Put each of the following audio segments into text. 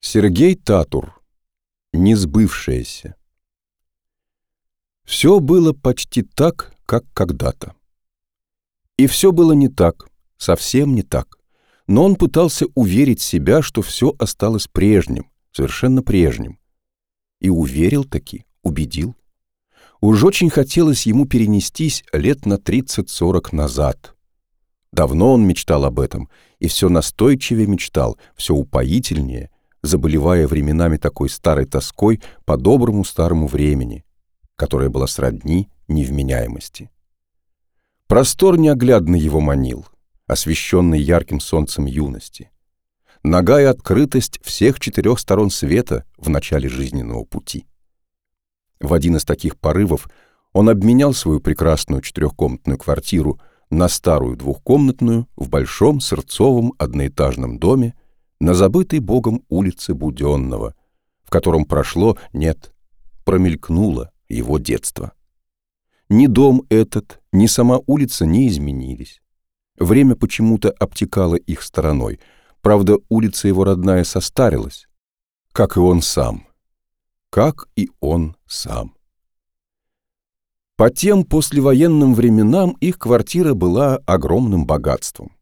Сергей Татур. Несбывшееся. Все было почти так, как когда-то. И все было не так, совсем не так. Но он пытался уверить себя, что все осталось прежним, совершенно прежним. И уверил таки, убедил. Уж очень хотелось ему перенестись лет на 30-40 назад. Давно он мечтал об этом, и все настойчивее мечтал, все упоительнее — заболевая временами такой старой тоской по доброму старому времени, которая была сродни невменяемости. Простор неоглядно его манил, освещенный ярким солнцем юности. Нога и открытость всех четырех сторон света в начале жизненного пути. В один из таких порывов он обменял свою прекрасную четырехкомнатную квартиру на старую двухкомнатную в большом сырцовом одноэтажном доме на забытой Богом улице Буденного, в котором прошло, нет, промелькнуло его детство. Ни дом этот, ни сама улица не изменились. Время почему-то обтекало их стороной. Правда, улица его родная состарилась, как и он сам. Как и он сам. По тем послевоенным временам их квартира была огромным богатством.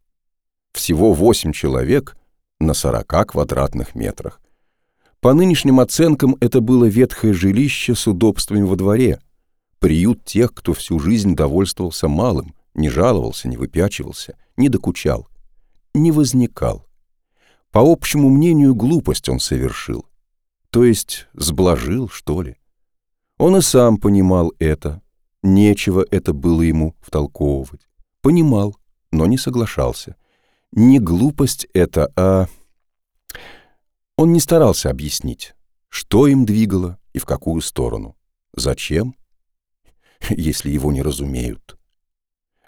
Всего восемь человек — на 40 квадратных метрах. По нынешним оценкам это было ветхое жилище с удобствами во дворе, приют тех, кто всю жизнь довольствовался малым, не жаловался, не выпячивался, не докучал, не возникал. По общему мнению, глупость он совершил, то есть сблажил, что ли. Он и сам понимал это, нечего это было ему втолковывать. Понимал, но не соглашался — не глупость это, а... Он не старался объяснить, что им двигало и в какую сторону. Зачем? Если его не разумеют.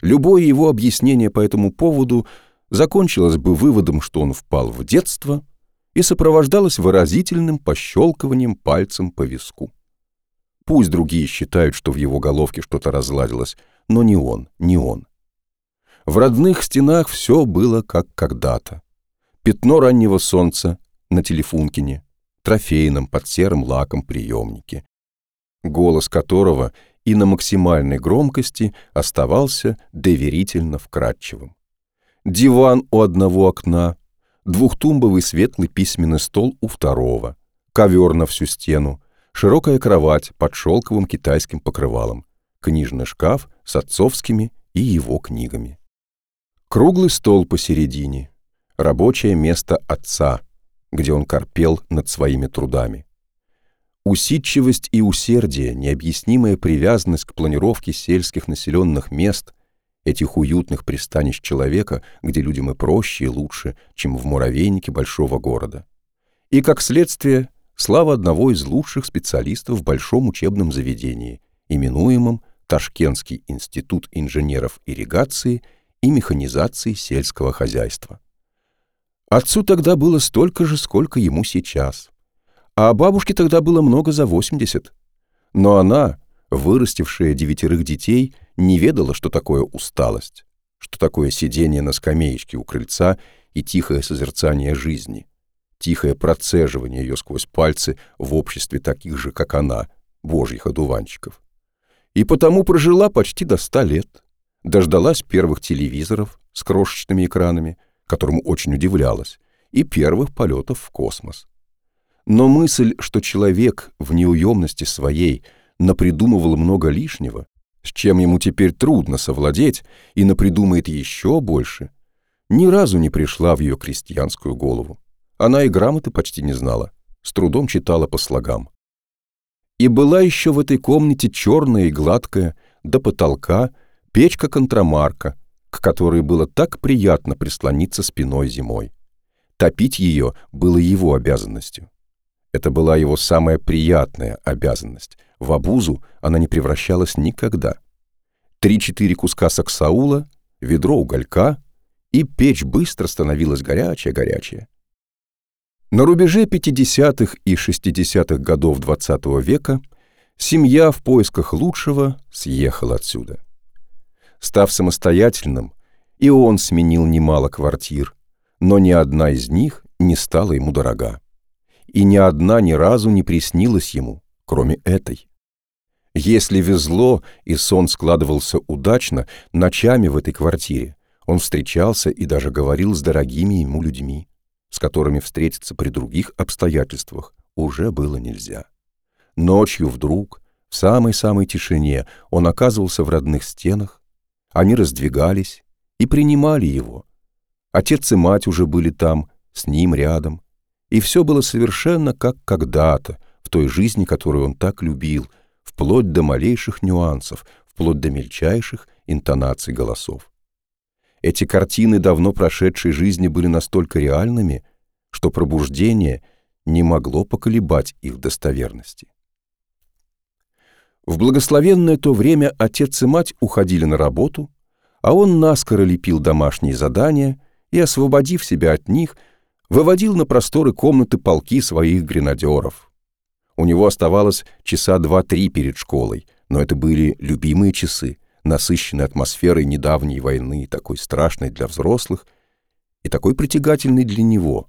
Любое его объяснение по этому поводу закончилось бы выводом, что он впал в детство и сопровождалось выразительным пощелкиванием пальцем по виску. Пусть другие считают, что в его головке что-то разладилось, но не он, не он. В родных стенах все было как когда-то. Пятно раннего солнца на телефункине, трофейном под серым лаком приемнике, голос которого и на максимальной громкости оставался доверительно вкрадчивым. Диван у одного окна, двухтумбовый светлый письменный стол у второго, ковер на всю стену, широкая кровать под шелковым китайским покрывалом, книжный шкаф с отцовскими и его книгами. Круглый стол посередине, рабочее место отца, где он корпел над своими трудами. Усидчивость и усердие, необъяснимая привязанность к планировке сельских населенных мест, этих уютных пристанищ человека, где людям и проще, и лучше, чем в муравейнике большого города. И, как следствие, слава одного из лучших специалистов в большом учебном заведении, именуемом Ташкентский институт инженеров ирригации – и механизации сельского хозяйства. Отцу тогда было столько же, сколько ему сейчас. А бабушке тогда было много за 80. Но она, вырастившая девятерых детей, не ведала, что такое усталость, что такое сидение на скамеечке у крыльца и тихое созерцание жизни, тихое процеживание ее сквозь пальцы в обществе таких же, как она, божьих одуванчиков. И потому прожила почти до ста лет дождалась первых телевизоров с крошечными экранами, которому очень удивлялась, и первых полетов в космос. Но мысль, что человек в неуемности своей напридумывал много лишнего, с чем ему теперь трудно совладеть и напридумает еще больше, ни разу не пришла в ее крестьянскую голову. Она и грамоты почти не знала, с трудом читала по слогам. И была еще в этой комнате черная и гладкая, до потолка, Печка-контрамарка, к которой было так приятно прислониться спиной зимой. Топить ее было его обязанностью. Это была его самая приятная обязанность. В обузу она не превращалась никогда. Три-четыре куска саксаула, ведро уголька, и печь быстро становилась горячая-горячая. На рубеже 50-х и 60-х годов XX -го века семья в поисках лучшего съехала отсюда. Став самостоятельным, и он сменил немало квартир, но ни одна из них не стала ему дорога. и ни одна ни разу не приснилась ему, кроме этой. Если везло и сон складывался удачно, ночами в этой квартире он встречался и даже говорил с дорогими ему людьми, с которыми встретиться при других обстоятельствах уже было нельзя. Ночью вдруг, в самой-самой тишине, он оказывался в родных стенах, они раздвигались и принимали его. Отец и мать уже были там, с ним рядом, и все было совершенно как когда-то, в той жизни, которую он так любил, вплоть до малейших нюансов, вплоть до мельчайших интонаций голосов. Эти картины давно прошедшей жизни были настолько реальными, что пробуждение не могло поколебать их достоверности. В благословенное то время отец и мать уходили на работу, а он наскоро лепил домашние задания и, освободив себя от них, выводил на просторы комнаты полки своих гренадеров. У него оставалось часа два-три перед школой, но это были любимые часы, насыщенные атмосферой недавней войны, такой страшной для взрослых и такой притягательной для него,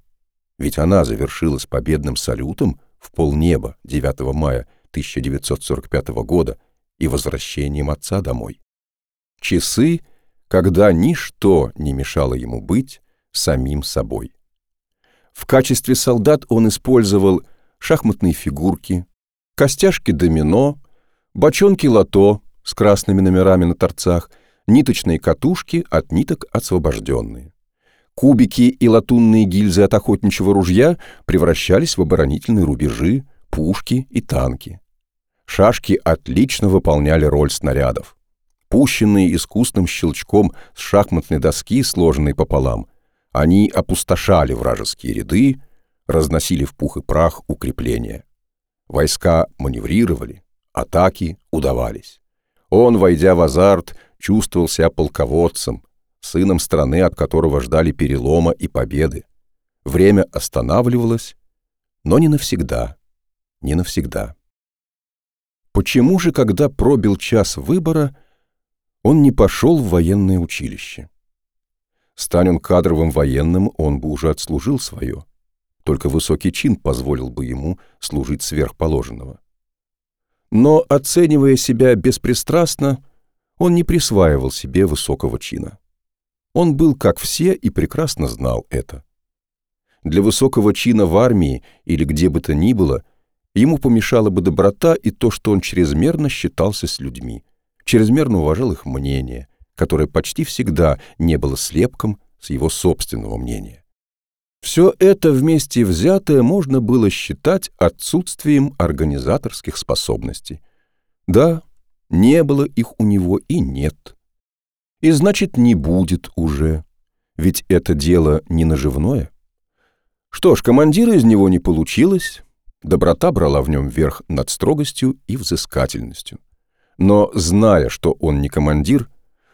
ведь она завершилась победным салютом в полнеба 9 мая 1945 года и возвращением отца домой. Часы, когда ничто не мешало ему быть самим собой. В качестве солдат он использовал шахматные фигурки, костяшки домино, бочонки лото с красными номерами на торцах, ниточные катушки от ниток освобожденные. Кубики и латунные гильзы от охотничьего ружья превращались в оборонительные рубежи, пушки и танки. Шашки отлично выполняли роль снарядов. Пущенные искусным щелчком с шахматной доски, сложенной пополам, они опустошали вражеские ряды, разносили в пух и прах укрепления. Войска маневрировали, атаки удавались. Он, войдя в азарт, чувствовал себя полководцем, сыном страны, от которого ждали перелома и победы. Время останавливалось, но не навсегда, не навсегда. Почему же, когда пробил час выбора, он не пошел в военное училище? Стань он кадровым военным, он бы уже отслужил свое. Только высокий чин позволил бы ему служить сверхположенного. Но, оценивая себя беспристрастно, он не присваивал себе высокого чина. Он был как все и прекрасно знал это. Для высокого чина в армии или где бы то ни было ему помешала бы доброта и то, что он чрезмерно считался с людьми, чрезмерно уважал их мнение, которое почти всегда не было слепком с его собственного мнения. Все это вместе взятое можно было считать отсутствием организаторских способностей. Да, не было их у него и нет. И значит, не будет уже. Ведь это дело не наживное. Что ж, командира из него не получилось. Доброта брала в нем верх над строгостью и взыскательностью. Но, зная, что он не командир,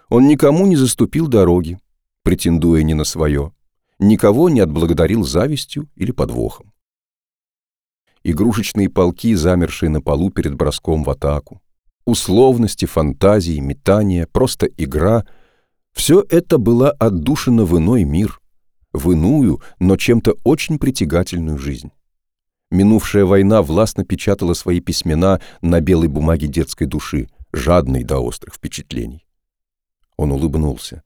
он никому не заступил дороги, претендуя не на свое, никого не отблагодарил завистью или подвохом. Игрушечные полки, замершие на полу перед броском в атаку, условности, фантазии, метания, просто игра — все это было отдушено в иной мир, в иную, но чем-то очень притягательную жизнь. Минувшая война властно печатала свои письмена на белой бумаге детской души, жадной до острых впечатлений. Он улыбнулся.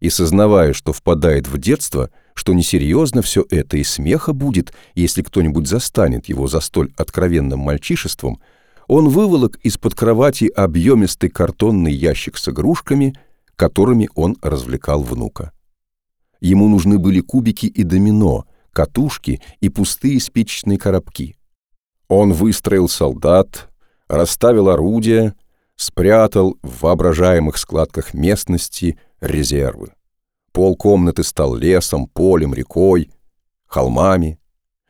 И, сознавая, что впадает в детство, что несерьезно все это и смеха будет, если кто-нибудь застанет его за столь откровенным мальчишеством, он выволок из-под кровати объемистый картонный ящик с игрушками, которыми он развлекал внука. Ему нужны были кубики и домино, катушки и пустые спичечные коробки. Он выстроил солдат, расставил орудия, спрятал в воображаемых складках местности резервы. Пол комнаты стал лесом, полем, рекой, холмами.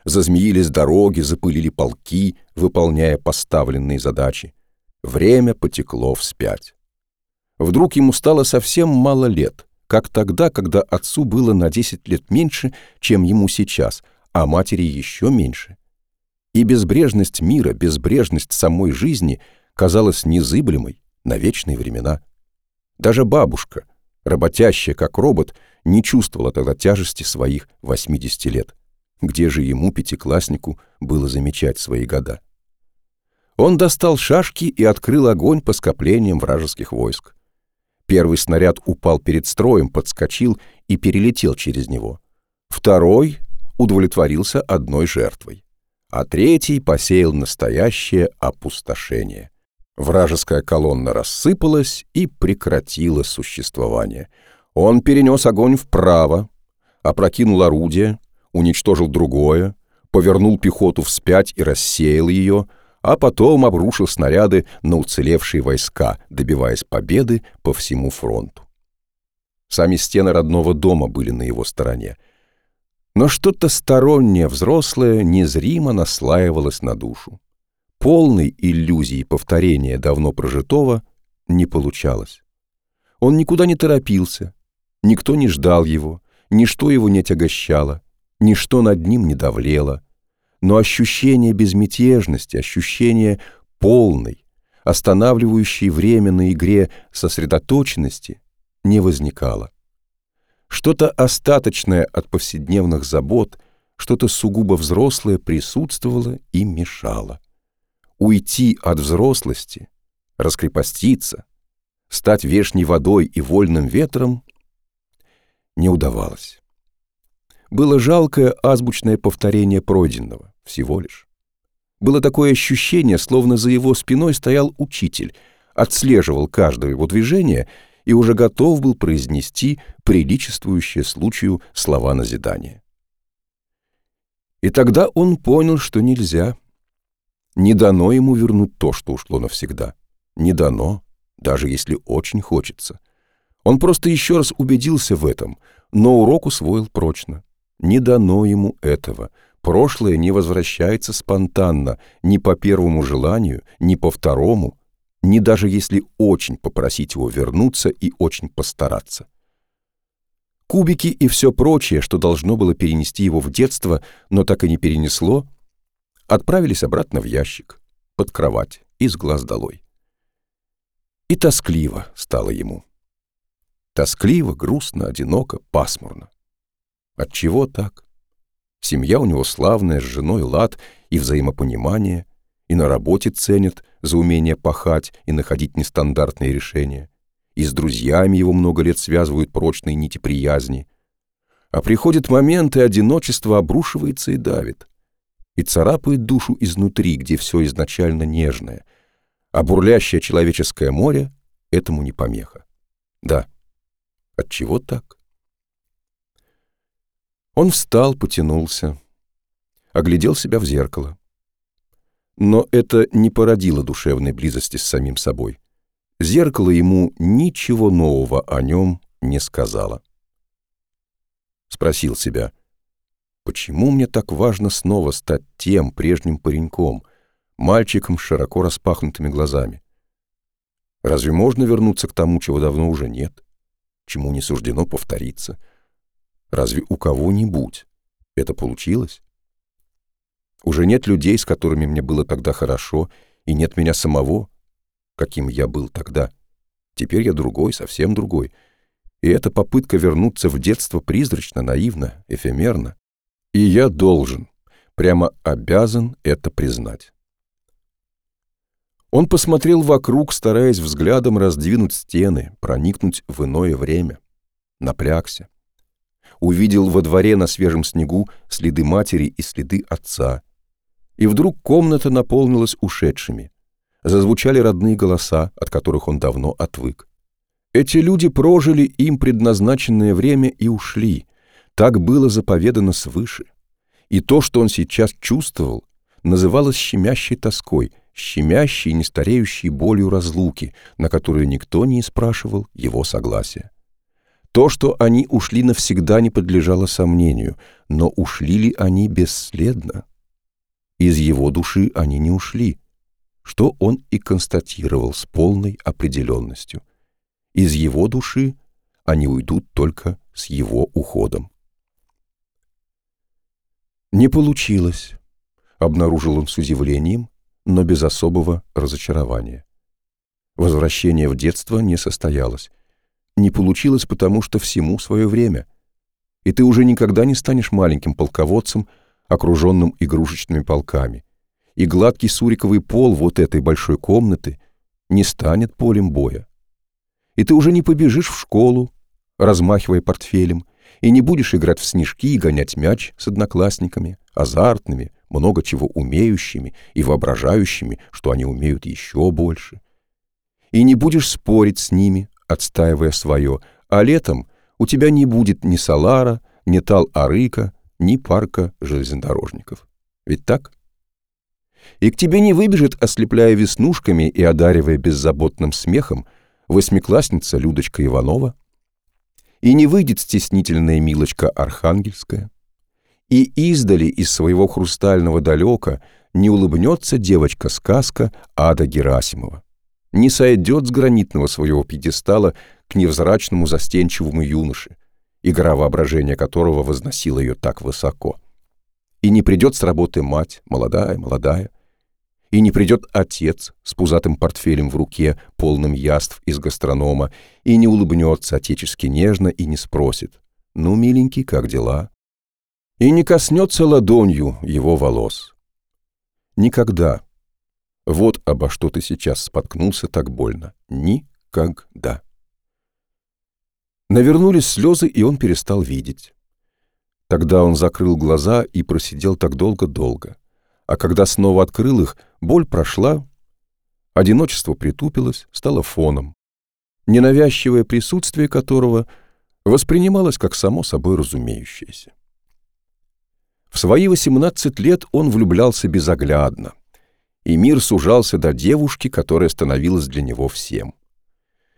Зазмеились дороги, запылили полки, выполняя поставленные задачи. Время потекло вспять. Вдруг ему стало совсем мало лет, как тогда, когда отцу было на 10 лет меньше, чем ему сейчас, а матери еще меньше. И безбрежность мира, безбрежность самой жизни — казалась незыблемой на вечные времена. Даже бабушка, работящая как робот, не чувствовала тогда тяжести своих 80 лет. Где же ему, пятикласснику, было замечать свои года. Он достал шашки и открыл огонь по скоплениям вражеских войск. Первый снаряд упал перед строем, подскочил и перелетел через него. Второй удовлетворился одной жертвой, а третий посеял настоящее опустошение. Вражеская колонна рассыпалась и прекратила существование. Он перенес огонь вправо, опрокинул орудие, уничтожил другое, повернул пехоту вспять и рассеял ее, а потом обрушил снаряды на уцелевшие войска, добиваясь победы по всему фронту. Сами стены родного дома были на его стороне. Но что-то стороннее, взрослое, незримо наслаивалось на душу. Полной иллюзии повторения давно прожитого не получалось. Он никуда не торопился, никто не ждал его, ничто его не отягощало, ничто над ним не давлело, но ощущение безмятежности, ощущение полной, останавливающей время на игре сосредоточенности не возникало. Что-то остаточное от повседневных забот, что-то сугубо взрослое присутствовало и мешало. Уйти от взрослости, раскрепоститься, стать вешней водой и вольным ветром не удавалось. Было жалкое азбучное повторение пройденного, всего лишь. Было такое ощущение, словно за его спиной стоял учитель, отслеживал каждое его движение и уже готов был произнести приличествующие случаю слова назидания. И тогда он понял, что нельзя. Не дано ему вернуть то, что ушло навсегда. Не дано, даже если очень хочется. Он просто еще раз убедился в этом, но урок усвоил прочно. Не дано ему этого. Прошлое не возвращается спонтанно, ни по первому желанию, ни по второму, ни даже если очень попросить его вернуться и очень постараться. Кубики и все прочее, что должно было перенести его в детство, но так и не перенесло, отправились обратно в ящик, под кровать, из глаз долой. И тоскливо стало ему. Тоскливо, грустно, одиноко, пасмурно. Отчего так? Семья у него славная, с женой лад и взаимопонимание, и на работе ценят за умение пахать и находить нестандартные решения, и с друзьями его много лет связывают прочные нити приязни. А приходит момент, и одиночество обрушивается и давит, и царапает душу изнутри, где все изначально нежное, а бурлящее человеческое море этому не помеха. Да, отчего так? Он встал, потянулся, оглядел себя в зеркало. Но это не породило душевной близости с самим собой. Зеркало ему ничего нового о нем не сказала. Спросил себя, почему мне так важно снова стать тем прежним пареньком, мальчиком с широко распахнутыми глазами? Разве можно вернуться к тому, чего давно уже нет, чему не суждено повториться — Разве у кого-нибудь это получилось? Уже нет людей, с которыми мне было тогда хорошо, и нет меня самого, каким я был тогда. Теперь я другой, совсем другой. И эта попытка вернуться в детство призрачно, наивно, эфемерно. И я должен, прямо обязан это признать. Он посмотрел вокруг, стараясь взглядом раздвинуть стены, проникнуть в иное время. Напрягся увидел во дворе на свежем снегу следы матери и следы отца. И вдруг комната наполнилась ушедшими. Зазвучали родные голоса, от которых он давно отвык. Эти люди прожили им предназначенное время и ушли. Так было заповедано свыше. И то, что он сейчас чувствовал, называлось щемящей тоской, щемящей и нестареющей болью разлуки, на которую никто не спрашивал его согласия. То, что они ушли навсегда, не подлежало сомнению, но ушли ли они бесследно? Из его души они не ушли, что он и констатировал с полной определенностью. Из его души они уйдут только с его уходом. Не получилось, обнаружил он с удивлением, но без особого разочарования. Возвращение в детство не состоялось не получилось потому, что всему свое время. И ты уже никогда не станешь маленьким полководцем, окруженным игрушечными полками, и гладкий суриковый пол вот этой большой комнаты не станет полем боя. И ты уже не побежишь в школу, размахивая портфелем, и не будешь играть в снежки и гонять мяч с одноклассниками, азартными, много чего умеющими и воображающими, что они умеют еще больше. И не будешь спорить с ними, отстаивая свое, а летом у тебя не будет ни Салара, ни Тал-Арыка, ни парка железнодорожников. Ведь так? И к тебе не выбежит, ослепляя веснушками и одаривая беззаботным смехом, восьмиклассница Людочка Иванова, и не выйдет стеснительная Милочка Архангельская, и издали из своего хрустального далека не улыбнется девочка-сказка Ада Герасимова, не сойдет с гранитного своего пьедестала к невзрачному застенчивому юноше, игра воображения которого возносила ее так высоко. И не придет с работы мать, молодая, молодая, и не придет отец с пузатым портфелем в руке, полным яств из гастронома, и не улыбнется отечески нежно и не спросит «Ну, миленький, как дела?» И не коснется ладонью его волос. Никогда. Вот обо что ты сейчас споткнулся так больно. Никогда. Навернулись слезы, и он перестал видеть. Тогда он закрыл глаза и просидел так долго-долго а когда снова открыл их, боль прошла, одиночество притупилось, стало фоном, ненавязчивое присутствие которого воспринималось как само собой разумеющееся. В свои 18 лет он влюблялся безоглядно, и мир сужался до девушки, которая становилась для него всем.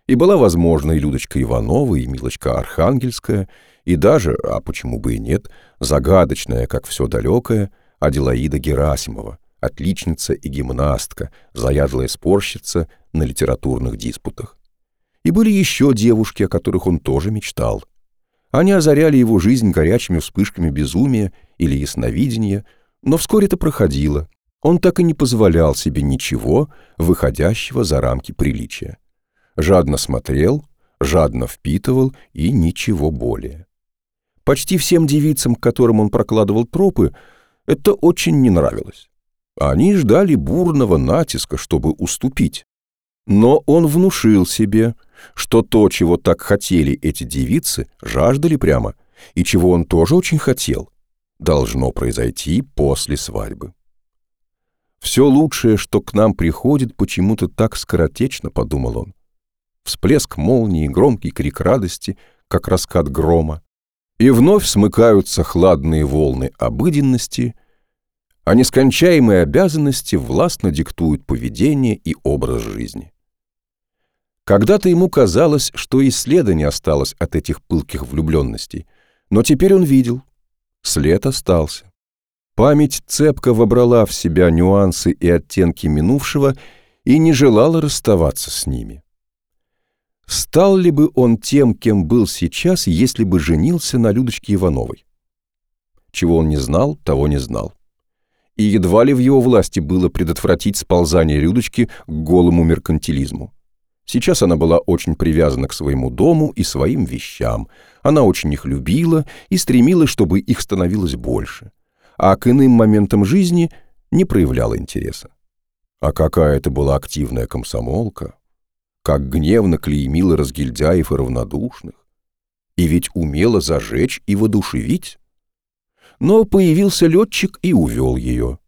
И была возможна и Людочка Иванова, и Милочка Архангельская, и даже, а почему бы и нет, загадочная, как все далекое, Аделаида Герасимова, отличница и гимнастка, заядлая спорщица на литературных диспутах. И были еще девушки, о которых он тоже мечтал. Они озаряли его жизнь горячими вспышками безумия или ясновидения, но вскоре это проходило. Он так и не позволял себе ничего, выходящего за рамки приличия. Жадно смотрел, жадно впитывал и ничего более. Почти всем девицам, к которым он прокладывал тропы, это очень не нравилось. Они ждали бурного натиска, чтобы уступить. Но он внушил себе, что то, чего так хотели эти девицы, жаждали прямо, и чего он тоже очень хотел, должно произойти после свадьбы. «Все лучшее, что к нам приходит, почему-то так скоротечно», — подумал он. Всплеск молнии, громкий крик радости, как раскат грома, и вновь смыкаются хладные волны обыденности, а нескончаемые обязанности властно диктуют поведение и образ жизни. Когда-то ему казалось, что и следа не осталось от этих пылких влюбленностей, но теперь он видел, след остался. Память цепко вобрала в себя нюансы и оттенки минувшего и не желала расставаться с ними. Стал ли бы он тем, кем был сейчас, если бы женился на Людочке Ивановой? Чего он не знал, того не знал. И едва ли в его власти было предотвратить сползание Людочки к голому меркантилизму. Сейчас она была очень привязана к своему дому и своим вещам. Она очень их любила и стремилась, чтобы их становилось больше. А к иным моментам жизни не проявляла интереса. А какая это была активная комсомолка! как гневно клеймила разгильдяев и равнодушных, и ведь умела зажечь и воодушевить. Но появился летчик и увел ее.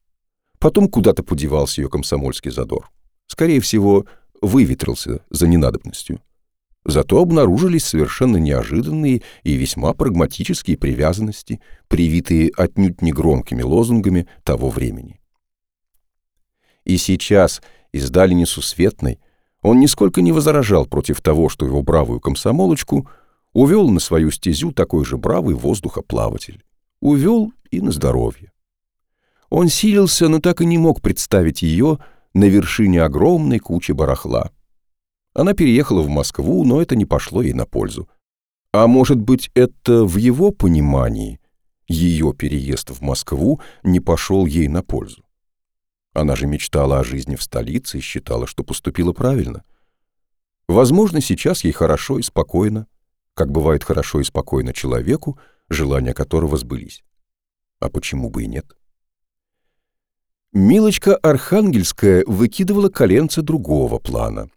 Потом куда-то подевался ее комсомольский задор. Скорее всего, выветрился за ненадобностью. Зато обнаружились совершенно неожиданные и весьма прагматические привязанности, привитые отнюдь не громкими лозунгами того времени. И сейчас из дали несусветной он нисколько не возражал против того, что его бравую комсомолочку увел на свою стезю такой же бравый воздухоплаватель. Увел и на здоровье. Он силился, но так и не мог представить ее на вершине огромной кучи барахла. Она переехала в Москву, но это не пошло ей на пользу. А может быть, это в его понимании ее переезд в Москву не пошел ей на пользу? Она же мечтала о жизни в столице и считала, что поступила правильно. Возможно, сейчас ей хорошо и спокойно, как бывает хорошо и спокойно человеку, желания которого сбылись. А почему бы и нет? Милочка Архангельская выкидывала коленца другого плана.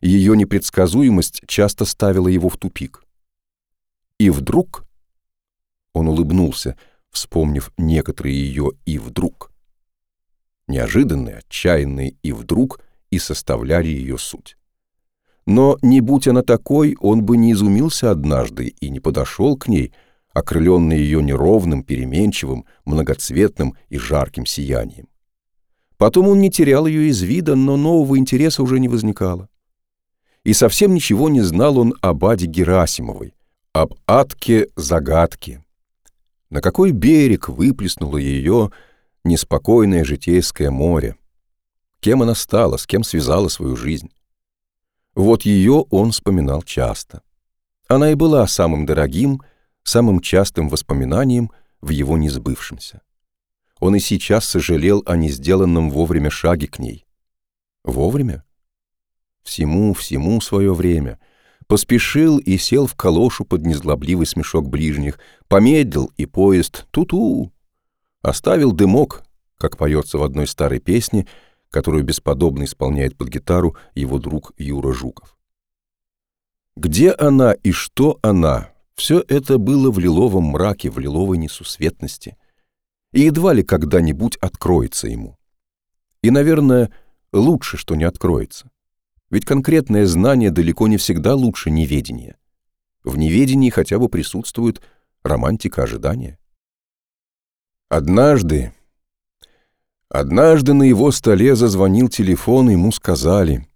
Ее непредсказуемость часто ставила его в тупик. И вдруг... Он улыбнулся, вспомнив некоторые ее «и вдруг». Неожиданные, отчаянные «и вдруг» и составляли ее суть. Но не будь она такой, он бы не изумился однажды и не подошел к ней, окрыленный ее неровным, переменчивым, многоцветным и жарким сиянием. Потом он не терял ее из вида, но нового интереса уже не возникало. И совсем ничего не знал он об Аде Герасимовой, об Атке загадки. На какой берег выплеснуло ее неспокойное житейское море? Кем она стала, с кем связала свою жизнь? Вот ее он вспоминал часто. Она и была самым дорогим, самым частым воспоминанием в его несбывшемся. Он и сейчас сожалел о несделанном вовремя шаге к ней. Вовремя? Всему, всему свое время. Поспешил и сел в калошу под незлобливый смешок ближних, помедлил, и поезд ту-ту. Оставил дымок, как поется в одной старой песне — которую бесподобно исполняет под гитару его друг Юра Жуков. Где она и что она, все это было в лиловом мраке, в лиловой несусветности, и едва ли когда-нибудь откроется ему. И, наверное, лучше, что не откроется. Ведь конкретное знание далеко не всегда лучше неведения. В неведении хотя бы присутствует романтика ожидания. Однажды, Однажды на его столе зазвонил телефон, и ему сказали,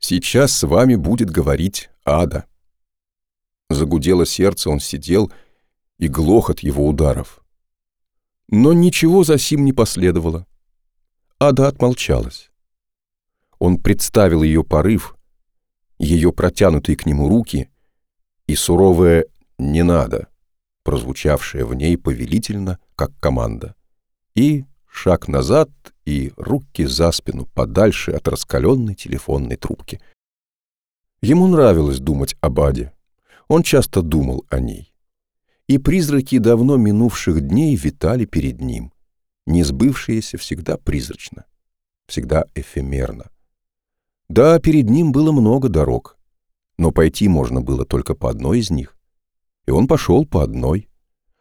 «Сейчас с вами будет говорить Ада». Загудело сердце, он сидел, и глох от его ударов. Но ничего за сим не последовало. Ада отмолчалась. Он представил ее порыв, ее протянутые к нему руки и суровое «не надо», прозвучавшее в ней повелительно, как команда. И шаг назад и руки за спину, подальше от раскаленной телефонной трубки. Ему нравилось думать об Аде. Он часто думал о ней. И призраки давно минувших дней витали перед ним. Несбывшиеся всегда призрачно, всегда эфемерно. Да, перед ним было много дорог, но пойти можно было только по одной из них. И он пошел по одной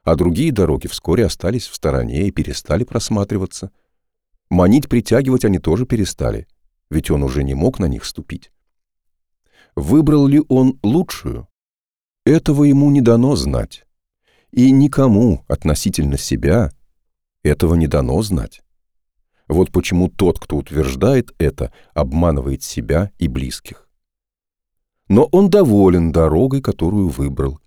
а другие дороги вскоре остались в стороне и перестали просматриваться. Манить, притягивать они тоже перестали, ведь он уже не мог на них ступить. Выбрал ли он лучшую? Этого ему не дано знать. И никому относительно себя этого не дано знать. Вот почему тот, кто утверждает это, обманывает себя и близких. Но он доволен дорогой, которую выбрал,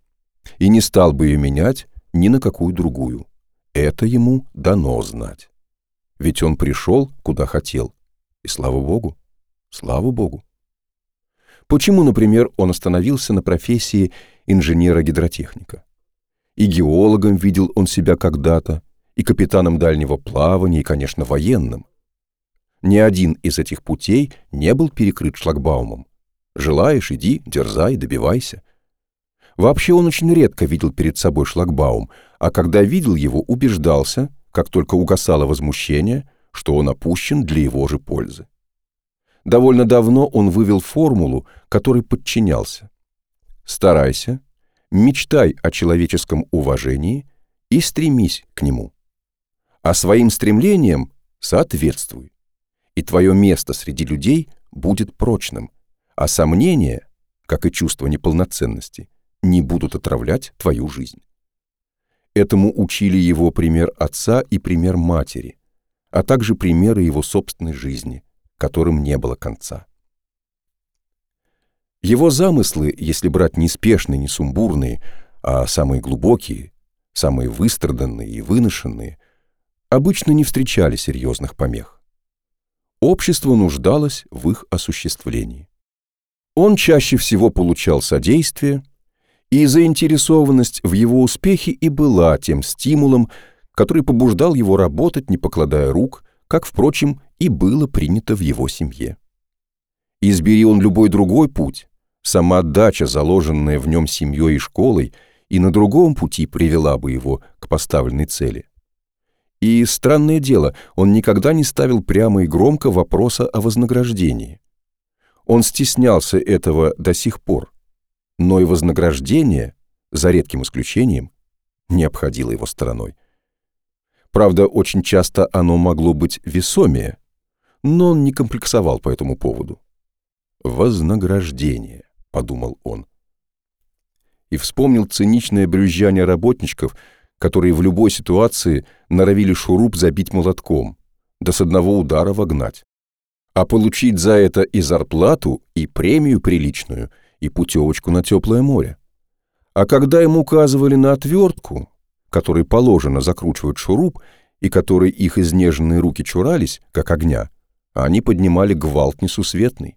и не стал бы ее менять, ни на какую другую. Это ему дано знать. Ведь он пришел, куда хотел. И слава Богу, слава Богу. Почему, например, он остановился на профессии инженера-гидротехника? И геологом видел он себя когда-то, и капитаном дальнего плавания, и, конечно, военным. Ни один из этих путей не был перекрыт шлагбаумом. Желаешь, иди, дерзай, добивайся. Вообще он очень редко видел перед собой шлагбаум, а когда видел его, убеждался, как только угасало возмущение, что он опущен для его же пользы. Довольно давно он вывел формулу, которой подчинялся. Старайся, мечтай о человеческом уважении и стремись к нему. А своим стремлениям соответствуй, и твое место среди людей будет прочным, а сомнения, как и чувство неполноценности, не будут отравлять твою жизнь. Этому учили его пример отца и пример матери, а также примеры его собственной жизни, которым не было конца. Его замыслы, если брать не спешные, не сумбурные, а самые глубокие, самые выстраданные и выношенные, обычно не встречали серьезных помех. Общество нуждалось в их осуществлении. Он чаще всего получал содействие – и заинтересованность в его успехе и была тем стимулом, который побуждал его работать, не покладая рук, как, впрочем, и было принято в его семье. Избери он любой другой путь, сама отдача, заложенная в нем семьей и школой, и на другом пути привела бы его к поставленной цели. И странное дело, он никогда не ставил прямо и громко вопроса о вознаграждении. Он стеснялся этого до сих пор, но и вознаграждение, за редким исключением, не обходило его стороной. Правда, очень часто оно могло быть весомее, но он не комплексовал по этому поводу. «Вознаграждение», — подумал он. И вспомнил циничное брюзжание работничков, которые в любой ситуации норовили шуруп забить молотком, да с одного удара вогнать. А получить за это и зарплату, и премию приличную, и путевочку на теплое море. А когда им указывали на отвертку, которой положено закручивать шуруп, и которой их изнеженные руки чурались, как огня, они поднимали гвалт несусветный.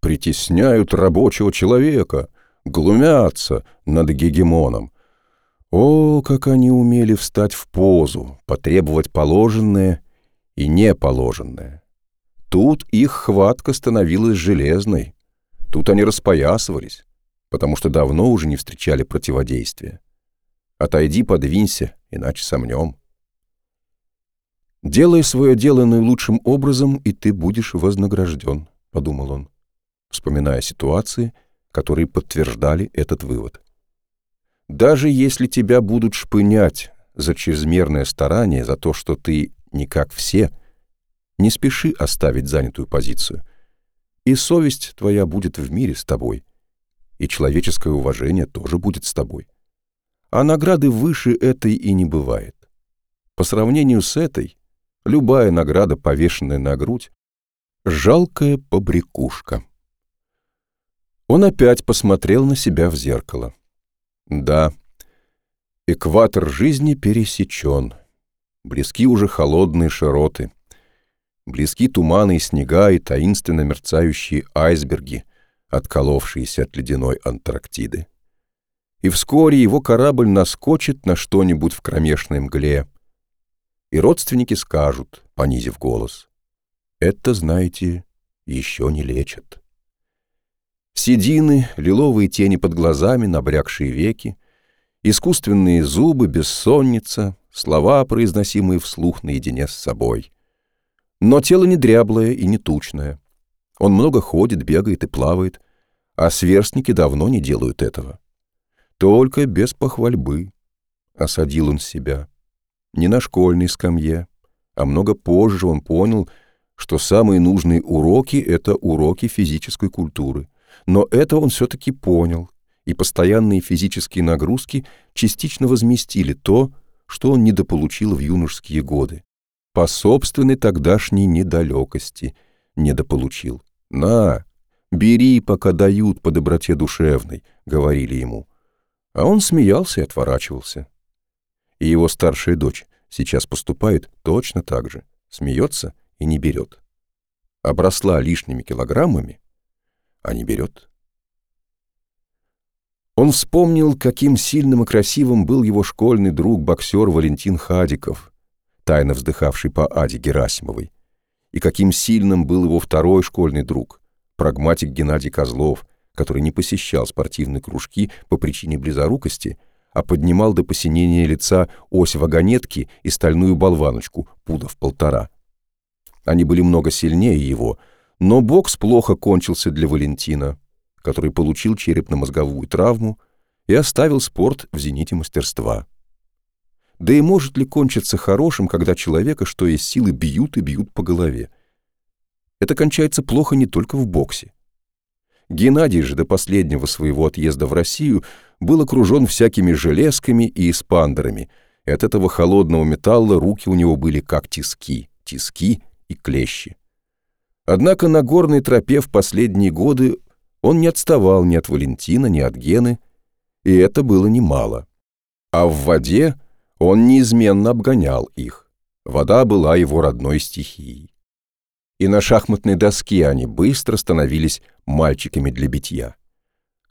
Притесняют рабочего человека, глумятся над гегемоном. О, как они умели встать в позу, потребовать положенное и неположенное. Тут их хватка становилась железной, тут они распоясывались, потому что давно уже не встречали противодействия. Отойди, подвинься, иначе сомнем. «Делай свое дело наилучшим образом, и ты будешь вознагражден», — подумал он, вспоминая ситуации, которые подтверждали этот вывод. «Даже если тебя будут шпынять за чрезмерное старание, за то, что ты не как все, не спеши оставить занятую позицию, и совесть твоя будет в мире с тобой, и человеческое уважение тоже будет с тобой. А награды выше этой и не бывает. По сравнению с этой, любая награда, повешенная на грудь, жалкая побрякушка. Он опять посмотрел на себя в зеркало. Да, экватор жизни пересечен. Близки уже холодные широты. Близки туманы и снега и таинственно мерцающие айсберги, отколовшиеся от ледяной Антарктиды. И вскоре его корабль наскочит на что-нибудь в кромешной мгле, и родственники скажут, понизив голос, «Это, знаете, еще не лечат». Седины, лиловые тени под глазами, набрякшие веки, искусственные зубы, бессонница, слова, произносимые вслух наедине с собой. Но тело не дряблое и не тучное. Он много ходит, бегает и плавает, а сверстники давно не делают этого. Только без похвальбы, — осадил он себя не на школьной скамье, а много позже он понял, что самые нужные уроки — это уроки физической культуры. Но это он все-таки понял, и постоянные физические нагрузки частично возместили то, что он недополучил в юношеские годы. По собственной тогдашней недалекости недополучил. «На, бери, пока дают по доброте душевной», — говорили ему. А он смеялся и отворачивался и его старшая дочь сейчас поступает точно так же, смеется и не берет. Обросла лишними килограммами, а не берет. Он вспомнил, каким сильным и красивым был его школьный друг-боксер Валентин Хадиков, тайно вздыхавший по Аде Герасимовой, и каким сильным был его второй школьный друг, прагматик Геннадий Козлов, который не посещал спортивные кружки по причине близорукости, а поднимал до посинения лица ось вагонетки и стальную болваночку, пудов полтора. Они были много сильнее его, но бокс плохо кончился для Валентина, который получил черепно-мозговую травму и оставил спорт в зените мастерства. Да и может ли кончиться хорошим, когда человека, что есть силы, бьют и бьют по голове? Это кончается плохо не только в боксе. Геннадий же до последнего своего отъезда в Россию был окружен всякими железками и эспандерами, и от этого холодного металла руки у него были как тиски, тиски и клещи. Однако на горной тропе в последние годы он не отставал ни от Валентина, ни от Гены, и это было немало. А в воде он неизменно обгонял их. Вода была его родной стихией и на шахматной доске они быстро становились мальчиками для битья.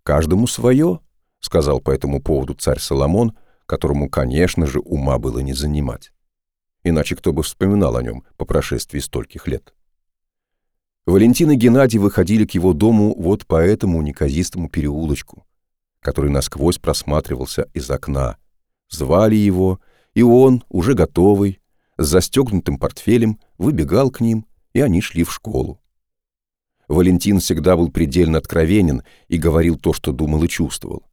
«Каждому свое», — сказал по этому поводу царь Соломон, которому, конечно же, ума было не занимать. Иначе кто бы вспоминал о нем по прошествии стольких лет. Валентин и Геннадий выходили к его дому вот по этому неказистому переулочку, который насквозь просматривался из окна. Звали его, и он, уже готовый, с застегнутым портфелем, выбегал к ним, и они шли в школу. Валентин всегда был предельно откровенен и говорил то, что думал и чувствовал.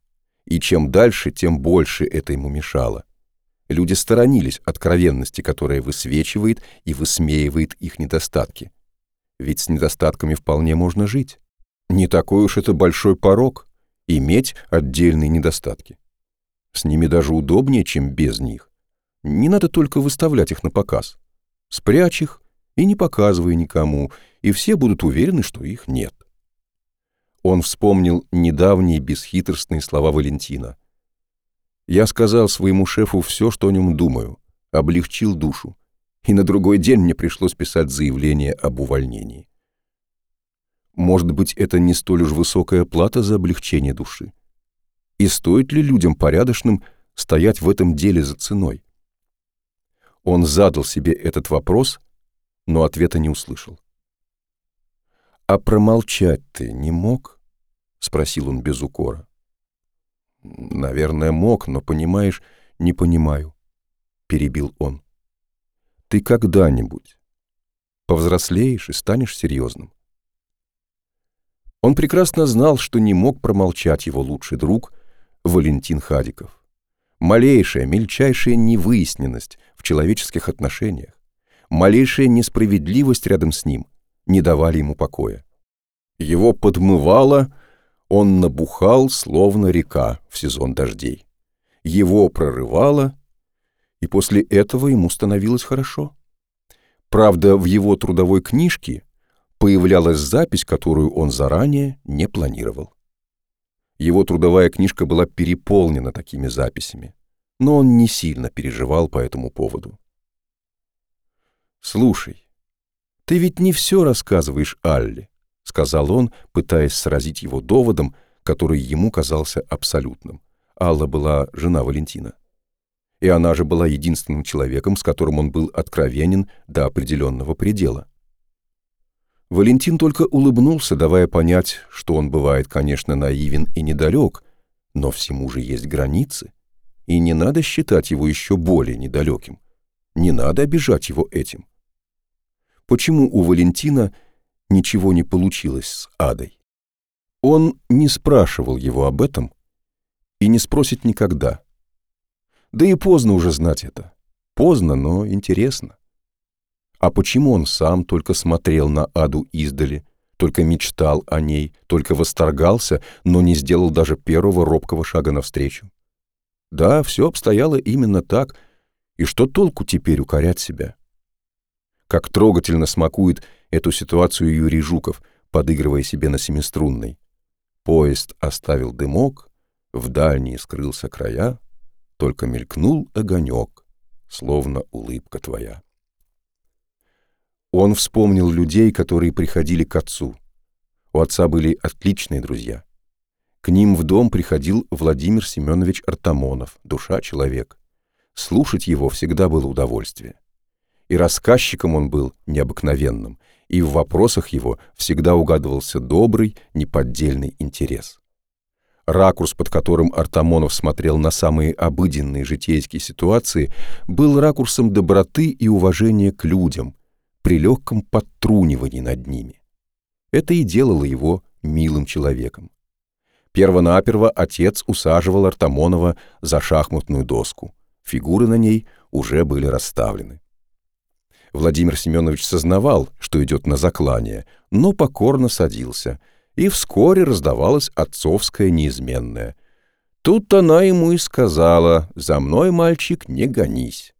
И чем дальше, тем больше это ему мешало. Люди сторонились откровенности, которая высвечивает и высмеивает их недостатки. Ведь с недостатками вполне можно жить. Не такой уж это большой порог — иметь отдельные недостатки. С ними даже удобнее, чем без них. Не надо только выставлять их на показ. Спрячь их и не показывай никому, и все будут уверены, что их нет. Он вспомнил недавние бесхитростные слова Валентина. «Я сказал своему шефу все, что о нем думаю, облегчил душу, и на другой день мне пришлось писать заявление об увольнении. Может быть, это не столь уж высокая плата за облегчение души? И стоит ли людям порядочным стоять в этом деле за ценой? Он задал себе этот вопрос, но ответа не услышал. «А промолчать ты не мог?» — спросил он без укора. «Наверное, мог, но, понимаешь, не понимаю», — перебил он. «Ты когда-нибудь повзрослеешь и станешь серьезным?» Он прекрасно знал, что не мог промолчать его лучший друг Валентин Хадиков. Малейшая, мельчайшая невыясненность в человеческих отношениях, малейшая несправедливость рядом с ним не давали ему покоя. Его подмывало, он набухал, словно река в сезон дождей. Его прорывало, и после этого ему становилось хорошо. Правда, в его трудовой книжке появлялась запись, которую он заранее не планировал. Его трудовая книжка была переполнена такими записями, но он не сильно переживал по этому поводу. «Слушай, ты ведь не все рассказываешь Алле», — сказал он, пытаясь сразить его доводом, который ему казался абсолютным. Алла была жена Валентина. И она же была единственным человеком, с которым он был откровенен до определенного предела. Валентин только улыбнулся, давая понять, что он бывает, конечно, наивен и недалек, но всему же есть границы, и не надо считать его еще более недалеким. Не надо обижать его этим. Почему у Валентина ничего не получилось с Адой? Он не спрашивал его об этом и не спросит никогда. Да и поздно уже знать это. Поздно, но интересно. А почему он сам только смотрел на Аду издали, только мечтал о ней, только восторгался, но не сделал даже первого робкого шага навстречу? Да, все обстояло именно так, и что толку теперь укорять себя? Как трогательно смакует эту ситуацию Юрий Жуков, подыгрывая себе на семиструнной. Поезд оставил дымок, в дальние скрылся края, только мелькнул огонек, словно улыбка твоя. Он вспомнил людей, которые приходили к отцу. У отца были отличные друзья. К ним в дом приходил Владимир Семенович Артамонов, душа-человек. Слушать его всегда было удовольствие. И рассказчиком он был необыкновенным, и в вопросах его всегда угадывался добрый, неподдельный интерес. Ракурс, под которым Артамонов смотрел на самые обыденные житейские ситуации, был ракурсом доброты и уважения к людям – при легком подтрунивании над ними. Это и делало его милым человеком. Первонаперво отец усаживал Артамонова за шахматную доску. Фигуры на ней уже были расставлены. Владимир Семенович сознавал, что идет на заклание, но покорно садился, и вскоре раздавалась отцовская неизменная. Тут она ему и сказала «За мной, мальчик, не гонись».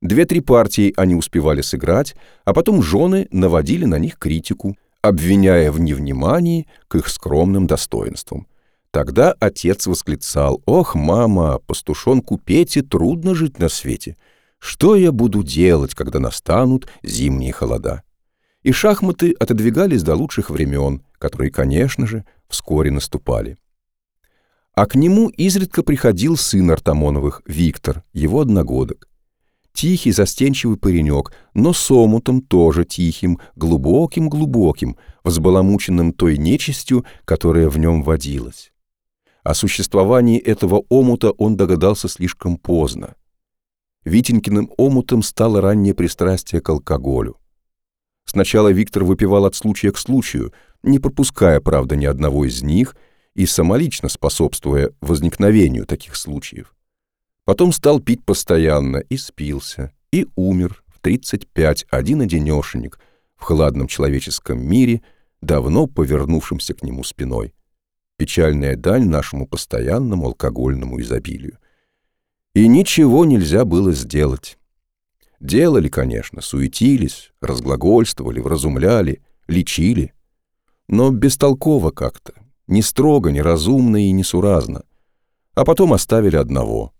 Две-три партии они успевали сыграть, а потом жены наводили на них критику, обвиняя в невнимании к их скромным достоинствам. Тогда отец восклицал, «Ох, мама, пастушонку Пете трудно жить на свете. Что я буду делать, когда настанут зимние холода?» И шахматы отодвигались до лучших времен, которые, конечно же, вскоре наступали. А к нему изредка приходил сын Артамоновых, Виктор, его одногодок. Тихий, застенчивый паренек, но с омутом тоже тихим, глубоким-глубоким, взбаламученным той нечистью, которая в нем водилась. О существовании этого омута он догадался слишком поздно. Витенькиным омутом стало раннее пристрастие к алкоголю. Сначала Виктор выпивал от случая к случаю, не пропуская, правда, ни одного из них и самолично способствуя возникновению таких случаев. Потом стал пить постоянно и спился, и умер в 35, один-одинешенек, в хладном человеческом мире, давно повернувшемся к нему спиной. Печальная дань нашему постоянному алкогольному изобилию. И ничего нельзя было сделать. Делали, конечно, суетились, разглагольствовали, вразумляли, лечили. Но бестолково как-то, не строго, не разумно и не суразно. А потом оставили одного —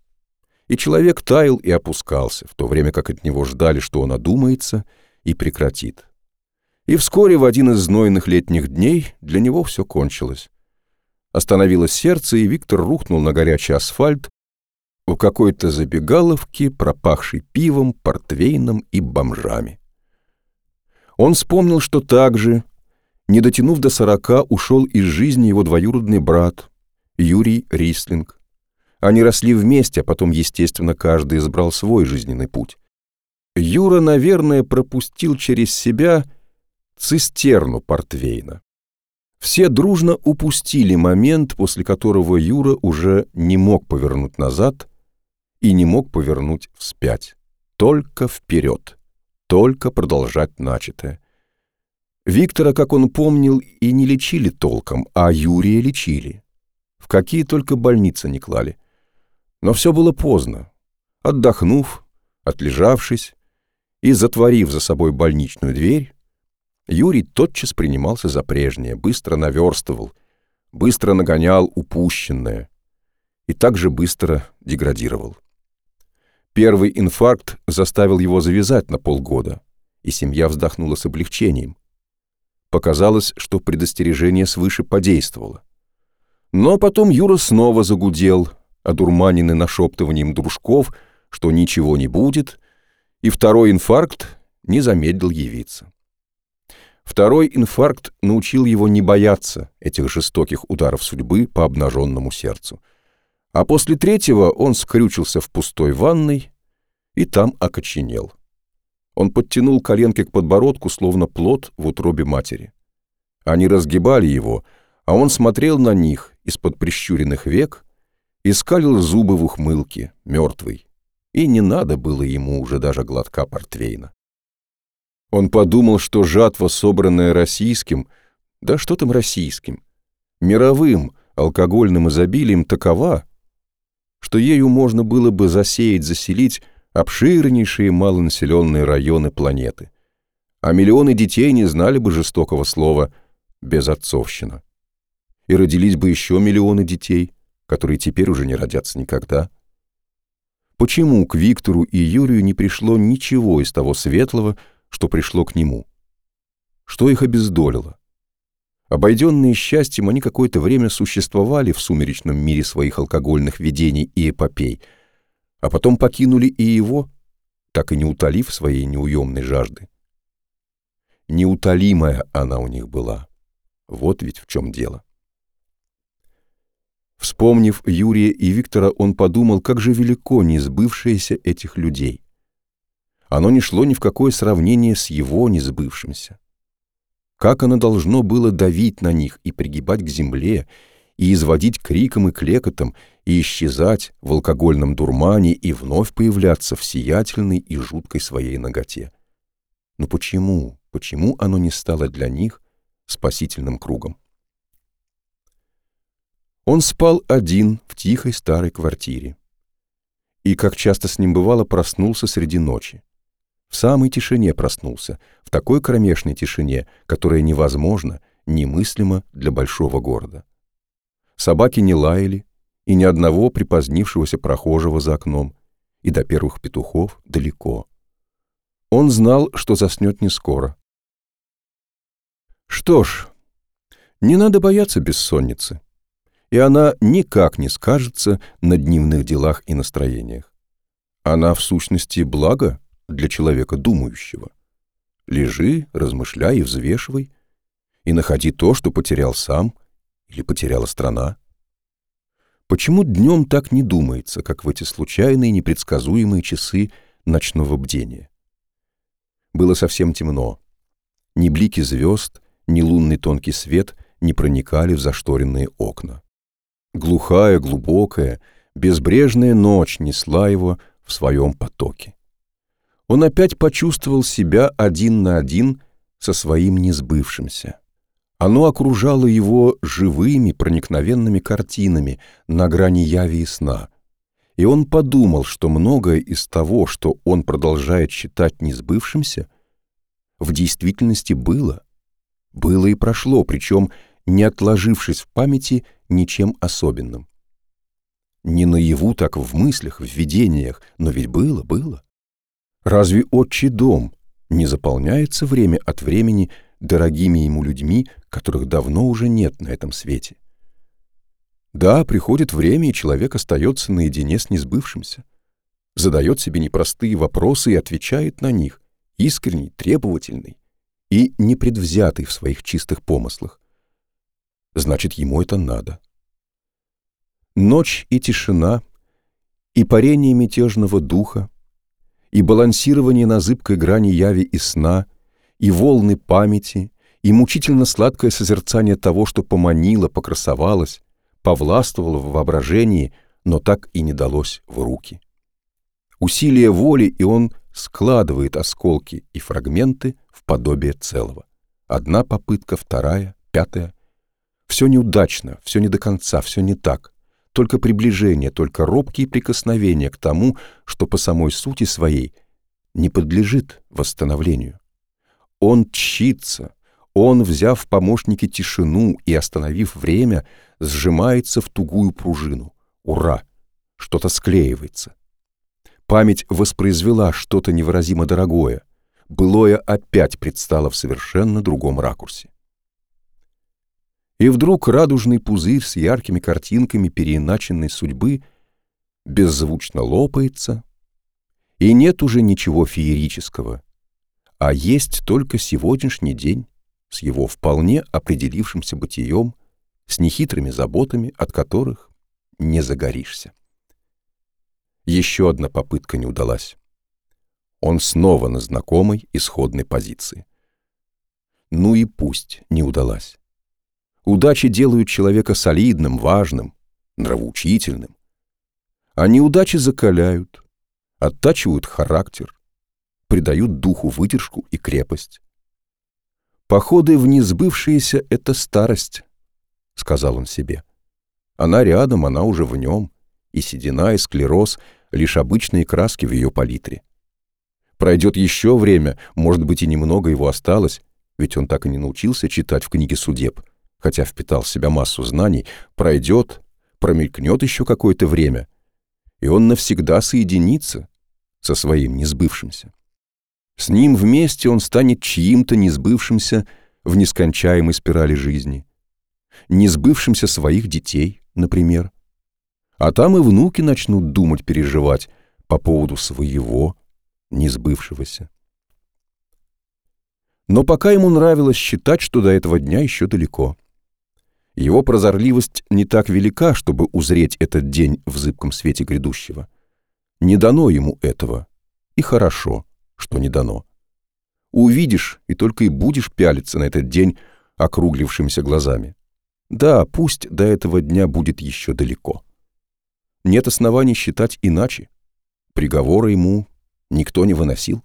и человек таял и опускался, в то время как от него ждали, что он одумается и прекратит. И вскоре в один из знойных летних дней для него все кончилось. Остановилось сердце, и Виктор рухнул на горячий асфальт у какой-то забегаловки, пропахшей пивом, портвейном и бомжами. Он вспомнил, что также, не дотянув до сорока, ушел из жизни его двоюродный брат Юрий Рислинг, они росли вместе, а потом, естественно, каждый избрал свой жизненный путь. Юра, наверное, пропустил через себя цистерну портвейна. Все дружно упустили момент, после которого Юра уже не мог повернуть назад и не мог повернуть вспять. Только вперед, только продолжать начатое. Виктора, как он помнил, и не лечили толком, а Юрия лечили. В какие только больницы не клали. Но все было поздно. Отдохнув, отлежавшись и затворив за собой больничную дверь, Юрий тотчас принимался за прежнее, быстро наверстывал, быстро нагонял упущенное и также быстро деградировал. Первый инфаркт заставил его завязать на полгода, и семья вздохнула с облегчением. Показалось, что предостережение свыше подействовало. Но потом Юра снова загудел, одурманены нашептыванием дружков, что ничего не будет, и второй инфаркт не замедлил явиться. Второй инфаркт научил его не бояться этих жестоких ударов судьбы по обнаженному сердцу. А после третьего он скрючился в пустой ванной и там окоченел. Он подтянул коленки к подбородку, словно плод в утробе матери. Они разгибали его, а он смотрел на них из-под прищуренных век и скалил зубы в ухмылке, мертвый, и не надо было ему уже даже глотка портвейна. Он подумал, что жатва, собранная российским, да что там российским, мировым алкогольным изобилием такова, что ею можно было бы засеять-заселить обширнейшие малонаселенные районы планеты, а миллионы детей не знали бы жестокого слова «безотцовщина». И родились бы еще миллионы детей – которые теперь уже не родятся никогда? Почему к Виктору и Юрию не пришло ничего из того светлого, что пришло к нему? Что их обездолило? Обойденные счастьем, они какое-то время существовали в сумеречном мире своих алкогольных видений и эпопей, а потом покинули и его, так и не утолив своей неуемной жажды. Неутолимая она у них была. Вот ведь в чем дело. Вспомнив Юрия и Виктора, он подумал, как же велико несбывшееся этих людей. Оно не шло ни в какое сравнение с его несбывшимся. Как оно должно было давить на них и пригибать к земле, и изводить криком и клекотом, и исчезать в алкогольном дурмане и вновь появляться в сиятельной и жуткой своей ноготе. Но почему, почему оно не стало для них спасительным кругом? Он спал один в тихой старой квартире. И, как часто с ним бывало, проснулся среди ночи. В самой тишине проснулся, в такой кромешной тишине, которая невозможна, немыслима для большого города. Собаки не лаяли, и ни одного припозднившегося прохожего за окном, и до первых петухов далеко. Он знал, что заснет не скоро. Что ж, не надо бояться бессонницы и она никак не скажется на дневных делах и настроениях. Она, в сущности, благо для человека думающего. Лежи, размышляй и взвешивай, и находи то, что потерял сам или потеряла страна. Почему днем так не думается, как в эти случайные непредсказуемые часы ночного бдения? Было совсем темно. Ни блики звезд, ни лунный тонкий свет не проникали в зашторенные окна. Глухая, глубокая, безбрежная ночь несла его в своем потоке. Он опять почувствовал себя один на один со своим несбывшимся. Оно окружало его живыми, проникновенными картинами на грани яви и сна. И он подумал, что многое из того, что он продолжает считать несбывшимся, в действительности было. Было и прошло, причем не отложившись в памяти ничем особенным. Не наяву, так в мыслях, в видениях, но ведь было, было. Разве отчий дом не заполняется время от времени дорогими ему людьми, которых давно уже нет на этом свете? Да, приходит время, и человек остается наедине с несбывшимся, задает себе непростые вопросы и отвечает на них, искренний, требовательный и непредвзятый в своих чистых помыслах. Значит, ему это надо. Ночь и тишина, и парение мятежного духа, и балансирование на зыбкой грани яви и сна, и волны памяти, и мучительно сладкое созерцание того, что поманило, покрасовалось, повластвовало в воображении, но так и не далось в руки. Усилие воли, и он складывает осколки и фрагменты в подобие целого. Одна попытка, вторая, пятая. Все неудачно, все не до конца, все не так только приближение, только робкие прикосновения к тому, что по самой сути своей не подлежит восстановлению. Он чится, он, взяв в помощники тишину и остановив время, сжимается в тугую пружину. Ура! Что-то склеивается. Память воспроизвела что-то невыразимо дорогое. Былое опять предстало в совершенно другом ракурсе. И вдруг радужный пузырь с яркими картинками переиначенной судьбы беззвучно лопается, и нет уже ничего феерического, а есть только сегодняшний день с его вполне определившимся бытием, с нехитрыми заботами, от которых не загоришься. Еще одна попытка не удалась. Он снова на знакомой исходной позиции. Ну и пусть не удалась. Удачи делают человека солидным, важным, нравоучительным. А неудачи закаляют, оттачивают характер, придают духу выдержку и крепость. Походы в несбывшиеся — это старость, — сказал он себе. Она рядом, она уже в нем, и седина, и склероз — лишь обычные краски в ее палитре. Пройдет еще время, может быть, и немного его осталось, ведь он так и не научился читать в книге судеб — хотя впитал в себя массу знаний, пройдет, промелькнет еще какое-то время, и он навсегда соединится со своим несбывшимся. С ним вместе он станет чьим-то несбывшимся в нескончаемой спирали жизни, несбывшимся своих детей, например. А там и внуки начнут думать, переживать по поводу своего несбывшегося. Но пока ему нравилось считать, что до этого дня еще далеко — его прозорливость не так велика, чтобы узреть этот день в зыбком свете грядущего. Не дано ему этого. И хорошо, что не дано. Увидишь, и только и будешь пялиться на этот день округлившимися глазами. Да, пусть до этого дня будет еще далеко. Нет оснований считать иначе. Приговора ему никто не выносил.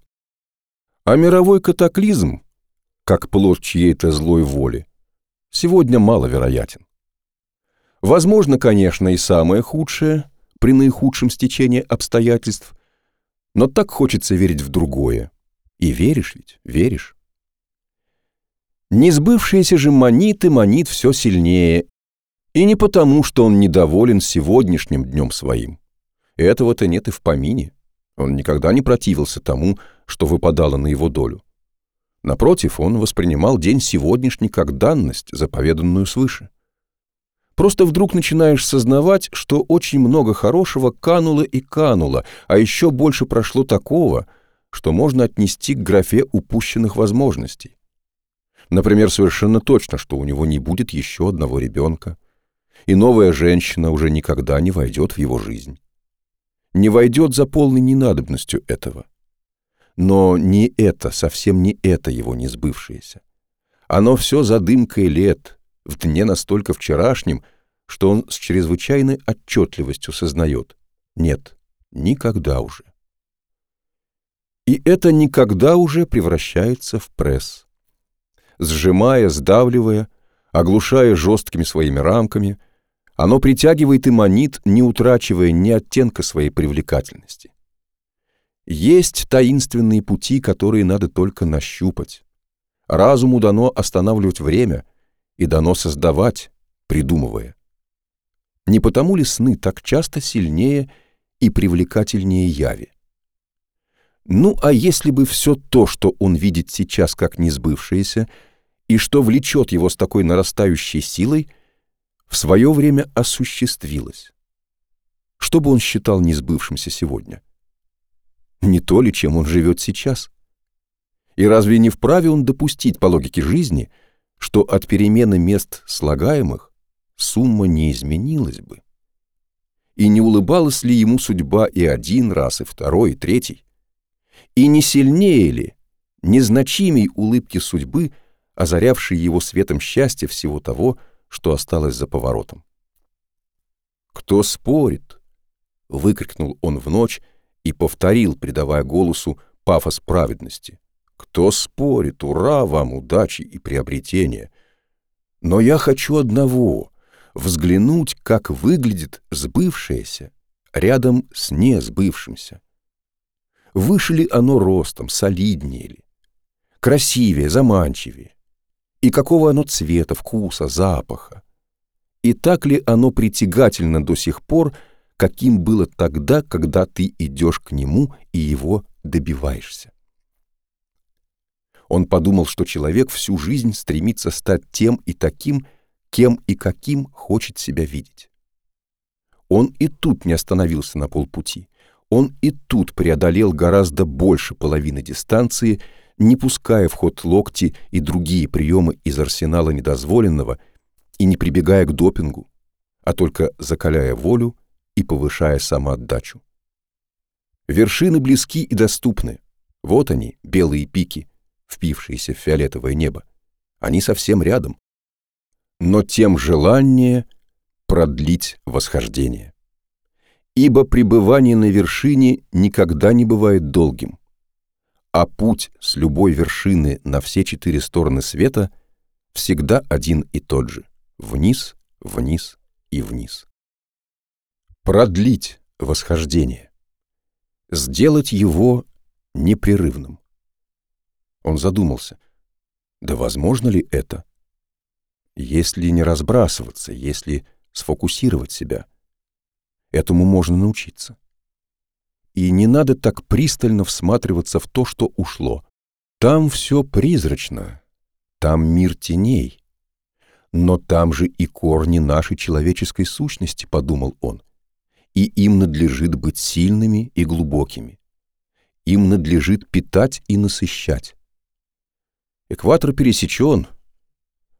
А мировой катаклизм, как плод чьей-то злой воли, сегодня маловероятен. Возможно, конечно, и самое худшее при наихудшем стечении обстоятельств, но так хочется верить в другое. И веришь ведь, веришь. Несбывшееся же манит и манит все сильнее, и не потому, что он недоволен сегодняшним днем своим. Этого-то нет и в помине. Он никогда не противился тому, что выпадало на его долю. Напротив, он воспринимал день сегодняшний как данность, заповеданную свыше. Просто вдруг начинаешь сознавать, что очень много хорошего кануло и кануло, а еще больше прошло такого, что можно отнести к графе упущенных возможностей. Например, совершенно точно, что у него не будет еще одного ребенка. и новая женщина уже никогда не войдет в его жизнь. Не войдет за полной ненадобностью этого. Но не это, совсем не это его не сбывшееся. Оно все за дымкой лет, в дне настолько вчерашнем, что он с чрезвычайной отчетливостью сознает. Нет, никогда уже. И это никогда уже превращается в пресс. Сжимая, сдавливая, оглушая жесткими своими рамками, оно притягивает и манит, не утрачивая ни оттенка своей привлекательности. Есть таинственные пути, которые надо только нащупать. Разуму дано останавливать время и дано создавать, придумывая. Не потому ли сны так часто сильнее и привлекательнее яви? Ну, а если бы все то, что он видит сейчас как несбывшееся, и что влечет его с такой нарастающей силой, в свое время осуществилось? Что бы он считал несбывшимся сегодня? Не то ли, чем он живет сейчас? И разве не вправе он допустить по логике жизни, что от перемены мест слагаемых сумма не изменилась бы? И не улыбалась ли ему судьба и один раз, и второй, и третий? И не сильнее ли, незначимей улыбки судьбы, озарявшей его светом счастья всего того, что осталось за поворотом? «Кто спорит?» — выкрикнул он в ночь и повторил, придавая голосу пафос праведности. «Кто спорит? Ура вам, удачи и приобретения! Но я хочу одного — взглянуть, как выглядит сбывшееся рядом с несбывшимся. Выше ли оно ростом, солиднее ли? Красивее, заманчивее? И какого оно цвета, вкуса, запаха? И так ли оно притягательно до сих пор, каким было тогда, когда ты идешь к нему и его добиваешься? Он подумал, что человек всю жизнь стремится стать тем и таким, кем и каким хочет себя видеть. Он и тут не остановился на полпути он и тут преодолел гораздо больше половины дистанции, не пуская в ход локти и другие приемы из арсенала недозволенного и не прибегая к допингу, а только закаляя волю и повышая самоотдачу. Вершины близки и доступны. Вот они, белые пики, впившиеся в фиолетовое небо. Они совсем рядом. Но тем желание продлить восхождение ибо пребывание на вершине никогда не бывает долгим, а путь с любой вершины на все четыре стороны света всегда один и тот же — вниз, вниз и вниз. Продлить восхождение, сделать его непрерывным. Он задумался, да возможно ли это? Если не разбрасываться, если сфокусировать себя — Этому можно научиться. И не надо так пристально всматриваться в то, что ушло. Там все призрачно, там мир теней. Но там же и корни нашей человеческой сущности, подумал он. И им надлежит быть сильными и глубокими. Им надлежит питать и насыщать. Экватор пересечен,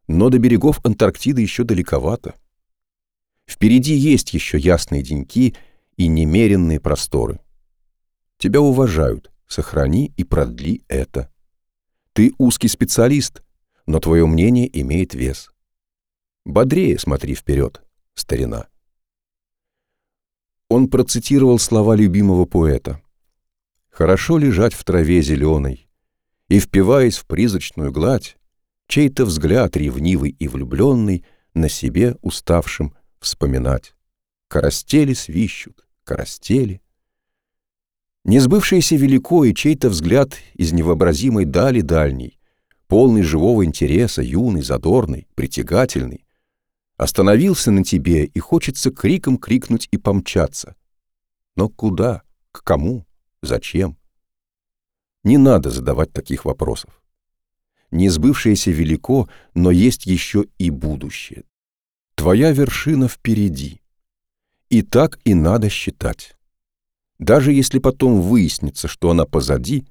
но до берегов Антарктиды еще далековато. Впереди есть еще ясные деньки и немеренные просторы. Тебя уважают, сохрани и продли это. Ты узкий специалист, но твое мнение имеет вес. Бодрее смотри вперед, старина. Он процитировал слова любимого поэта. «Хорошо лежать в траве зеленой, и, впиваясь в призрачную гладь, чей-то взгляд ревнивый и влюбленный на себе уставшим вспоминать. Коростели свищут, коростели. Несбывшееся велико и чей-то взгляд из невообразимой дали дальней, полный живого интереса, юный, задорный, притягательный, остановился на тебе и хочется криком крикнуть и помчаться. Но куда? К кому? Зачем? Не надо задавать таких вопросов. Несбывшееся велико, но есть еще и будущее. Твоя вершина впереди. И так и надо считать. Даже если потом выяснится, что она позади,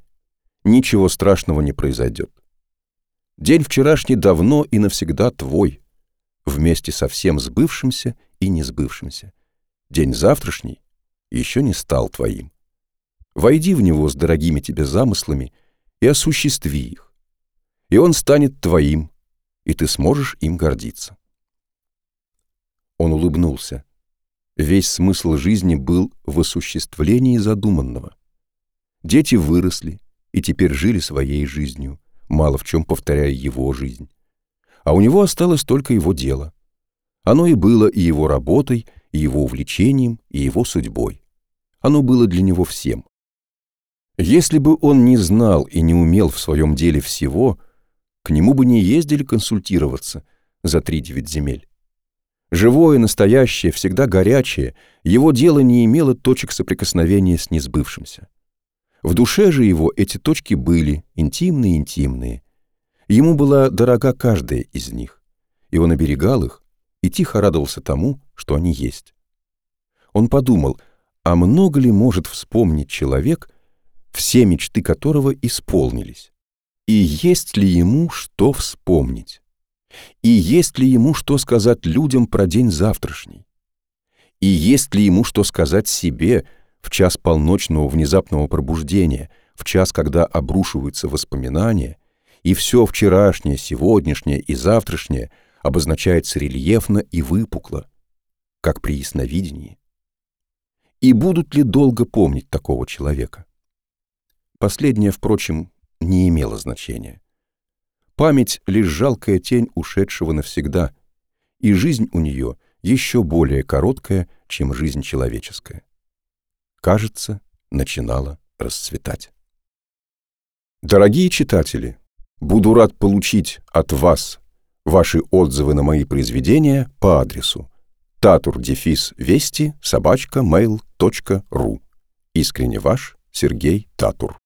ничего страшного не произойдет. День вчерашний давно и навсегда твой. Вместе со всем сбывшимся и несбывшимся. День завтрашний еще не стал твоим. Войди в него с дорогими тебе замыслами и осуществи их. И он станет твоим, и ты сможешь им гордиться. Он улыбнулся. Весь смысл жизни был в осуществлении задуманного. Дети выросли и теперь жили своей жизнью, мало в чем повторяя его жизнь. А у него осталось только его дело. Оно и было и его работой, и его увлечением, и его судьбой. Оно было для него всем. Если бы он не знал и не умел в своем деле всего, к нему бы не ездили консультироваться за три девять земель. Живое, настоящее, всегда горячее, его дело не имело точек соприкосновения с несбывшимся. В душе же его эти точки были интимные-интимные. Ему была дорога каждая из них, и он оберегал их и тихо радовался тому, что они есть. Он подумал, а много ли может вспомнить человек, все мечты которого исполнились? И есть ли ему что вспомнить? И есть ли ему что сказать людям про день завтрашний? И есть ли ему что сказать себе в час полночного внезапного пробуждения, в час, когда обрушиваются воспоминания, и все вчерашнее, сегодняшнее и завтрашнее обозначается рельефно и выпукло, как при ясновидении? И будут ли долго помнить такого человека? Последнее, впрочем, не имело значения. Память — лишь жалкая тень ушедшего навсегда, и жизнь у нее еще более короткая, чем жизнь человеческая. Кажется, начинала расцветать. Дорогие читатели, буду рад получить от вас ваши отзывы на мои произведения по адресу tatur-вести собачка mail.ru Искренне ваш Сергей Татур